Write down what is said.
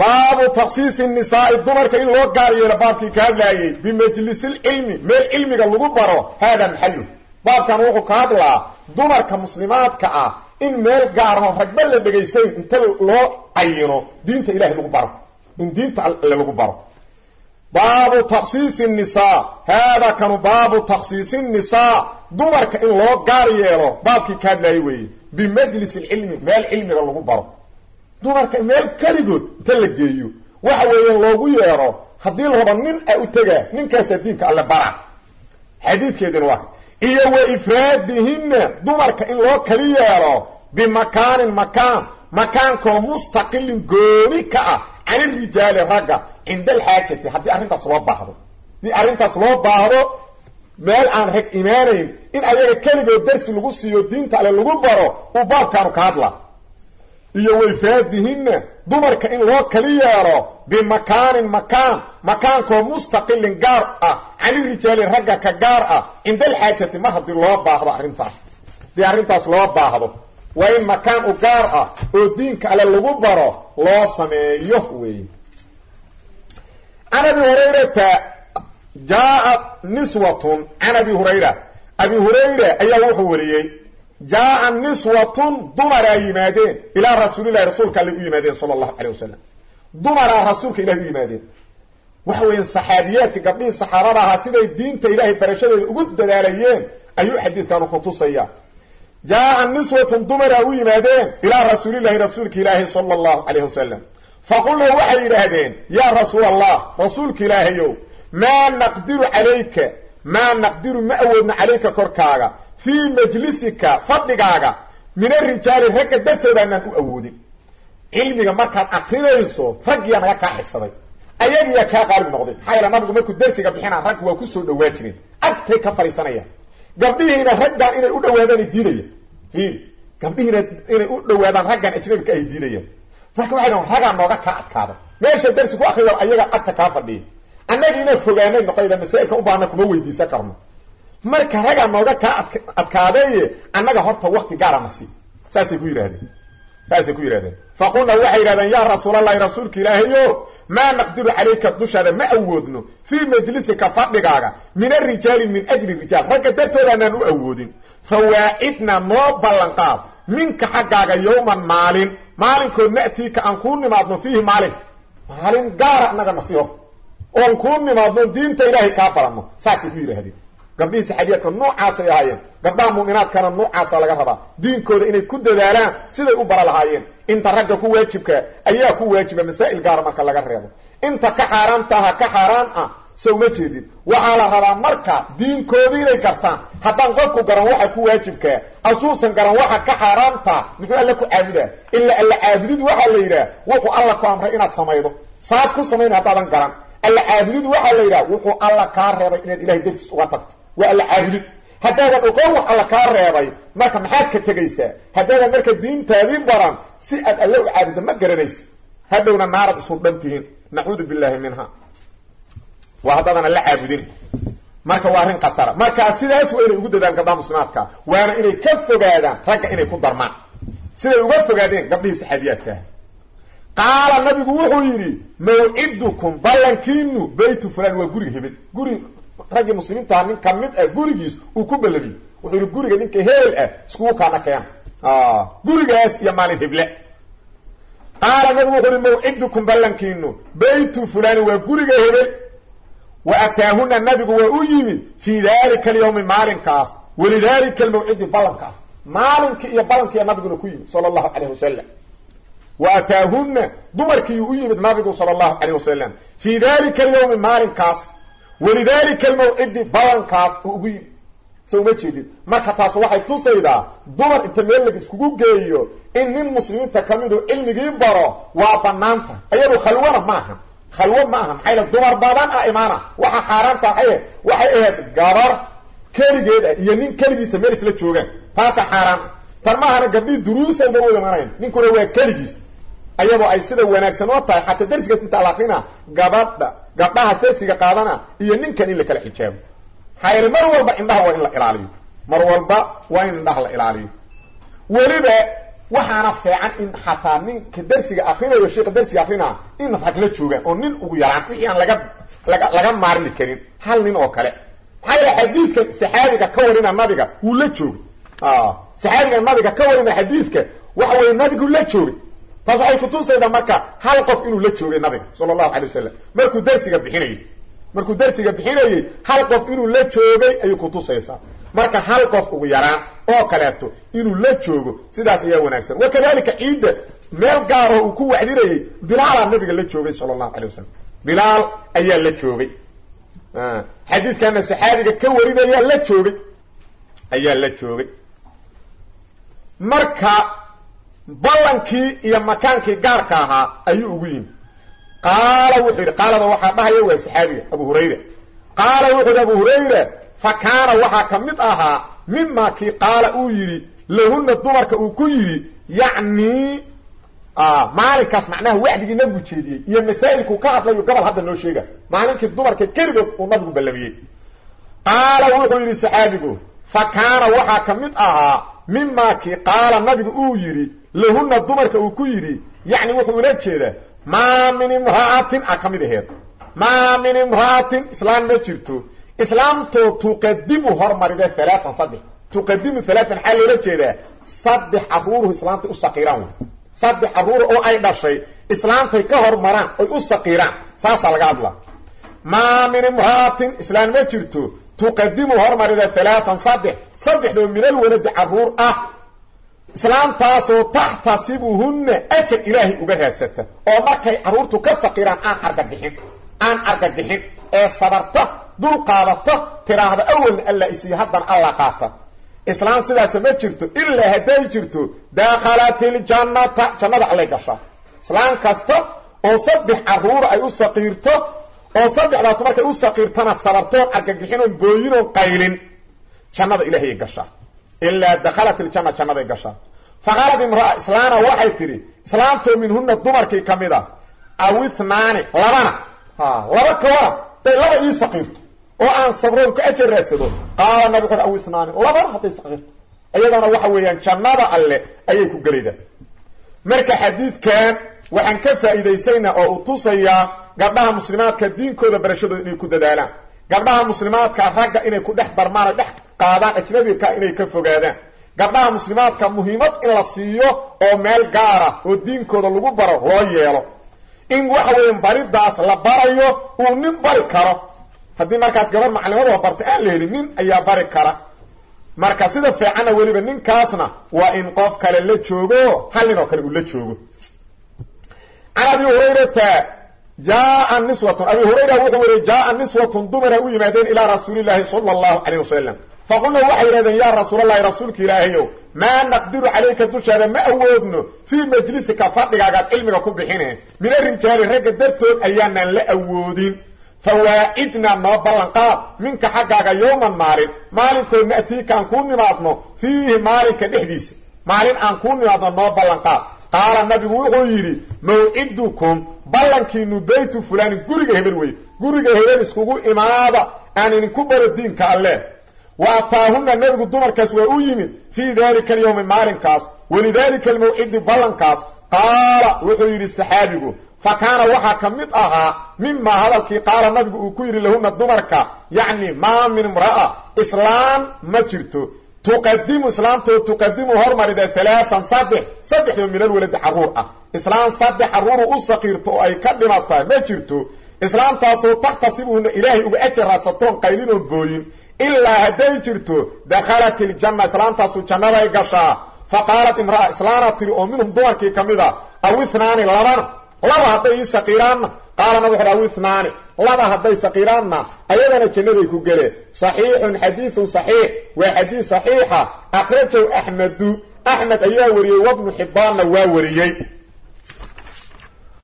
baabu taksiisi nisaai dumarka in loo gaar yeelo baabkii ka hadlaayey bimajlisilcilmi meel cilmiga lagu baro haadaa maxalu baabkan wuxuu ka hadlaa dumarka muslimaadka ah in meel gaaraho ragba la dhegaysayn inta loo cayino diinta ilahay lagu baro. In diinta alle lagu baro. Baabu taksiisi nisaa haadaa kanu baabu taksiisi nisaa dumarka in loo gaar yeelo baabkii ka hadlaayey weeye bimajlis ilcilmi meel cilmiga lagu baro dumarka meel keligood inta la geeyo. Waxa weeyaan loogu yeero haddii la nin a u tegaa ninkaasaa diinka alle bara. Xadiidkeedina waa iyo wa ifraadihinna dumarka in loo kali yeelo bimakaanin makaan. Makaankoo mustaqilin gooni ka ah can irijaali ragga cinda alxaajati haddii arrintaas loo baahdo. Haddii arrintaas loo baahdo meel aan rag imaanayn in ayaga keligood darsi lagu siiyo diinta alle lagu baro uu baabkaanu ka hadla iyo wayfaadihinna dumarka in loo kali yeelo bimakaanin makaan makaankoo mustaqilin gaar ah canirijaali ragga ka gaar ah cinda alxaajati mar haddii loo baahdo arrintaas. Haddii arrintaas loo baahdo waa in makaan u gaar ah oo diinka alle lagu baro loo sameeyo wey can abi hurayrata jaaa niswatun can abi hurayra abi hurayra ayaa wuxuu wariyey jaaa niswatun dumaraa yimaadeen ilaa rasuulilahi rasuulka alle u yimaadeen sala allahu calay wasalam dumaraa rasuulka ilahi u yimaadeen waxa weeyaan saxaabiyaadka gabdhihii saxaabada ahaa siday diinta ilaahay barashadeeda ugu dadaalayeen ayuu xadiidkanu ku tusaya jaaa niswatun dumaraa u yimaadeen ilaa rasuulilahi rasuulka ilaahi sala allahu calayh wasalam faqulna waxay yidhaahdeen yaa rasuul allah rasuulka ilaahayow maa naqdiru calayka maa naqdiru ma awoodno calayka korkaaga fii majlisika fadhigaaga min arijaali ragga dartooda anaan u awoodin. Cilmiga markaad akrinayso raggiyaa naga kaa xigsaday ayagiyaa kaa qaalib noqday. Maxaa yaele nabigu markuu darsiga bixinaa rag waa ku soo dhawaa jireen agtay ka fadhiisanayaan gabdhihiina raggan inay u dhawaadaan diidaya fiir gabdhihiina inay u dhawaadaan raggan ajnabika ay diidayaan. Marka waxay dhahan ragaa nooga kaa adkaada. Meesha darsi ku akriya ayaga agta kaa fadhiya. Annagi inaan fogaanay noqoyda masaa'ilka u baahna kuma weydiisan karno marka ragaa nooga kaa adkaadaye annaga horta wakti gaara na sii saasay ku yidhahdeen saasay ku yidhahdeen faqulna waxay yidhahdeen yaa rasuulallahi rasuulka ilaahayo maa naqdiru calayka dushaada ma awoodno. Fii majlisika fadhigaaga min arijaali min ajli rijaal. Ragga dartooda anaan u awoodin. Fawaacidna noo ballanqaad minka xaggaaga yowman maalin maalinkood na'tiika aan kuu nimaadno fiihi maalin. Maalin gaara annaga na sii horta oon kuu nimaadno diinta ilaahay kaa baranno. Saasay ku yidhaahdeen gabdhihii saxaabiyaadka noocaasay ahaayeen. Gabdhaha mu'minaadkana noocaasa laga rabaa. Diinkooda inay ku dadaalaan siday u bara lahaayeen. Inta ragga ku waajibka ayaa ku waajiba masaa'il gaara marka laga reebo. Inta ka xaaraantaha ka xaaraan ah so uma jeedid waxaa la rabaa marka diinkoodii inay gartaan. Haddaan qofku garan waxa ku waajibkaa asuusan garan waxa ka xaaraantaa muxuu alla ku caabudaa? Ila alla caabudid waxaa la yidhaah wuxuu alla ku amray inaad samaydo. Saad ku samayn haddaadan garan. Alla caabudid waxaa la yidhaha wuxuu alla kaa reebay inaad ilahay dartiis uga tagto waa alla caabudid haddaadan oqon wax alla kaa reebay marka maxaad ka tegaysaa? Haddaadan marka diintaadii baran si aad alle u caabuddo ma garanaysa. Hadhowna naarad isu dhan tihiin. Nacuudu billaahi minha. Waa haddaadan alla caabudin. Marka waa arrin khatara. Markaa sidaas waa inay ugu dadaan gabdhaha muslimaadka waana inay ka fogaadaan ragga inay ku darmaan. Siday uga fogaadeen gabdhihii saxaabiyaadkaah qaala nabigu wuxuu yidhi mawcidukum ballankiinu baytu fulan waa guriga hebel. Guri raggii muslimiintaha nin ka mid ah gurigiis uu ku ballamiyey wuxuu guriga ninka heel ah iskugu kaana keen gurigaas iyo maalin heble qaala nabigu wuxuu yihi mawcidukum ballankiinu baytu fulani waa guriga hebel. Wa ataahuna nabigu waa u yimid fii dalika alyawmi maalinkaas walidalika almawcidi ballankaas. Maalinkii iyo ballankiiya nabiguna ku yimid sala allahu calayh wa ataahunna dumarkiiu u yimid nabigu sala allahu calayh wasalam fii dalika alyawmi maalinkaas walidalika almawcidi ballankaas uu ugu yimid. Se uma jeedid marka taas waxay tusaydaa dumar inta meel lag iskugu geeyo in nin muslimiinta ka midu cilmigii baro waa banaanta iyadu khalwana maaha. Khalwo ma aha dumar badan ah imaana. Waxa xaaraanta waxay waxay ahayd gabar keligeed ah iyo nin keligiisa meel isla joogaan. Taasa xaaraan. Tan maahana gabdhii duruusan ba wada manayn ninkuna waa keligiis ayadoo ay sida wanaagsan oo tahay xataa darsigaas inta la akrina gabadha gabdhahaas darsiga qaadana iyo ninkan in la kala xijaabo yeele mar walba indhaha waa in la ilaaliyo. Mar walba waa in indhaha la ilaaliyo. Weliba waxaana fiican in xataa ninka darsiga akrinayo sheika darsiga akrinaa in rag la joogaan oo nin ugu yaraan wixii aan laga laga laga maarmi karin hal nin oo kale. Maxaa yeele xadiidka saxaabiga ka warina nabiga wuu la joogay. Saxaabiga nabiga ka warina xadiidka waxa weye nabigu la joogay taas waxay kutusaydaa marka hal qof inuu la joogay nabiga sala allahu alay wasalam markuu darsiga bixinayay markuu darsiga bixinayay hal qof inuu la joogay ayay kutusaysaa marka hal qof ugu yaraan oo kaleeto inuu la joogo sidaas ayaa wanaagsan. Wakadalika ciidda meel gaaroo uu ku wacdinayay bilaalaa nabiga la joogay sala allahu alay wasalam bilaal ayaa la joogay. Xadiidkana saxaabiga ka warinaya la joogay. Ayaa la joogay. Marka ballankii iyo makaankii gaarka ahaa ayuu ugu yimi. Qaala wuxuu yidhi qaalada waxaa dhahaya waa saxaabiga abu hurayra. Qaala wuxuu yidhi abu hurayra fa kaana waxaa ka mid ahaa mima kii qaala uu yidhi lahuna dumarka uu ku yidhi yacni maalinkaas macnaha wacdigii nabigu jeediyey iyo masaa'ilkuu ka hadlayu gobol hadda noo sheega maalinkii dumarka keligood uu nabigu ballamiyey. Qaala wuxuu yidhi saxaabigu fa kaana waxaa ka mid ahaa mima kii qaala nabigu uu yidhi lahuna dumarka uu ku yidhi yacni wuxuu ula jeedaa maa min imra'atin a ka mid aheed maa min imra'atin islaam ma jirto islaamtoo tuqadimu hormarida alaaan saddex tuqadimu alaaan maxaa loola jeedaa saddex caruuruhu islaamtay u saqiiraan wey saddex carruur oo ay dhashay islaamtay ka hormaraan oy u saqiiraan saasaa laga hadlaa. Maa min imra'atin islaam ma jirto tuqadimu hormarida alaaan saddex saddexdoo minal waladi carruur ah islaamtaasoo taxtasibuhunna ajar ilaahay uga raadsata oo markay carruurtu ka saqiiraan aan argagixin aan argagixin ee sabarta dul qaadata tiraahda awalna alla isiiyo haddana alla qaata. Islaam sidaasa ma jirto ilaa hadday jirto dakhalat iljannata jannada allay gashaa islaam kasta oo saddex carruura ay u saqiirto oo saddexdaas markay u saqiirtana sabartoon argagixinoon booyinoon qaylin jannada ilaahayay gashaa ilaa dakhalat iljanna jannaday gashaa faqaalad imraa islaana waxay tidhi islaamtoo minhuna dumarkii ka mid a aw ithnaani labana laba kawara day laba ii saqiirto oo aan sabroon ka ajar raadsado. Qaala nabi xur aw ithnaani labana hadday saqiirto. Iyadana waxa weeyaan jannada alle ayay ku gelaydaa marka xadiidkan waxaan ka faa'iidaysaynaa oo u tusayaa gabdhaha muslimaadka diinkooda barashadooda inay ku dadaalaan. Gabdhaha muslimaadka ragga inay ku dhex darmaan oo dhex qaadaan ajnabika inay ka fogaadaan gabdhaha muslimaadka muhiimad in la siiyo oo meel gaara oo diinkooda lagu baro loo yeelo. In waxa weeyaan baridaas la barayo uu nin bari karo. Haddii markaas gabar maclimadoo barta aan la helin nin ayaa bari kara. Marka sida fiicanna weliba ninkaasna waa in qof kale la joogo hal nin oo kale uu la joogo. Can abi hurayrata jaaa niswatun. Abi hurayra wuxuu weriye jaaa niswatun dumara u yimaadeen ilaa rasuulilaahi sala allahu calayh wasalam faqulna waxay yidhahdeen yaa rasuulallahi rasuulka ilaahayow maa naqdiru calayka dushaada ma awoodno fii majlisika fadhigaagaad cilmiga ku bixine. Min arijaali ragga dartood ayaanaan la awoodin. Fawaacidna noo ballanqaad minka xaggaaga yowman maalin. Maalinkood na'tiika aan kuu nimaadno fiihi maalinka dhexdiisa. Maalin aan kuu nimaadno noo ballanqaad qaala nabigu wuxuu yidhi mawcidukum ballankiinu beytu fulaanin guriga hebel wey guriga hebel iskugu imaada aan idinku baro diinka alleh wa ataahunna nebigu dumarkaas waa u yimid fii dalika alyowmi maalinkaas walidaalika almawcidi ballankaas. Qaala wuxuu yidhi saxaabigu fa kaana waxaa ka mid ahaa mimaa hadalkii qaala nabigu uu ku yidhi lahuna dumarka yacni maa min imra'a islaam ma jirto. Tuqadimu islaamtoo tuqadimu hormarida alaaan saddex saddexdoo minal waladi carruur ah. Islaam saddex carruuru u saqiirto oo ay ka dhimataa ma jirto islaamtaasoo taxtasibuhuna ilaahay uga ajar raadsatoon qaylinoon booyin ilaa hadday jirto dakhalat iljanna islaamtaasu jannaday gashaa. Fa qaalat imra'a islaana tiri oo minhum dumarkii ka mid a aw ithnaani labana laba hadday ii saqiiraanna qaalana wuxuuhi aw ithnaani laba hadday saqiiraanna ayadana jannaday ku geleen saxiixun xadiidun saxiix waa xadiid saxiixa. Akhrajahu axmedu axmed ayaa wariyey wabnu xibbaanna waa wariyey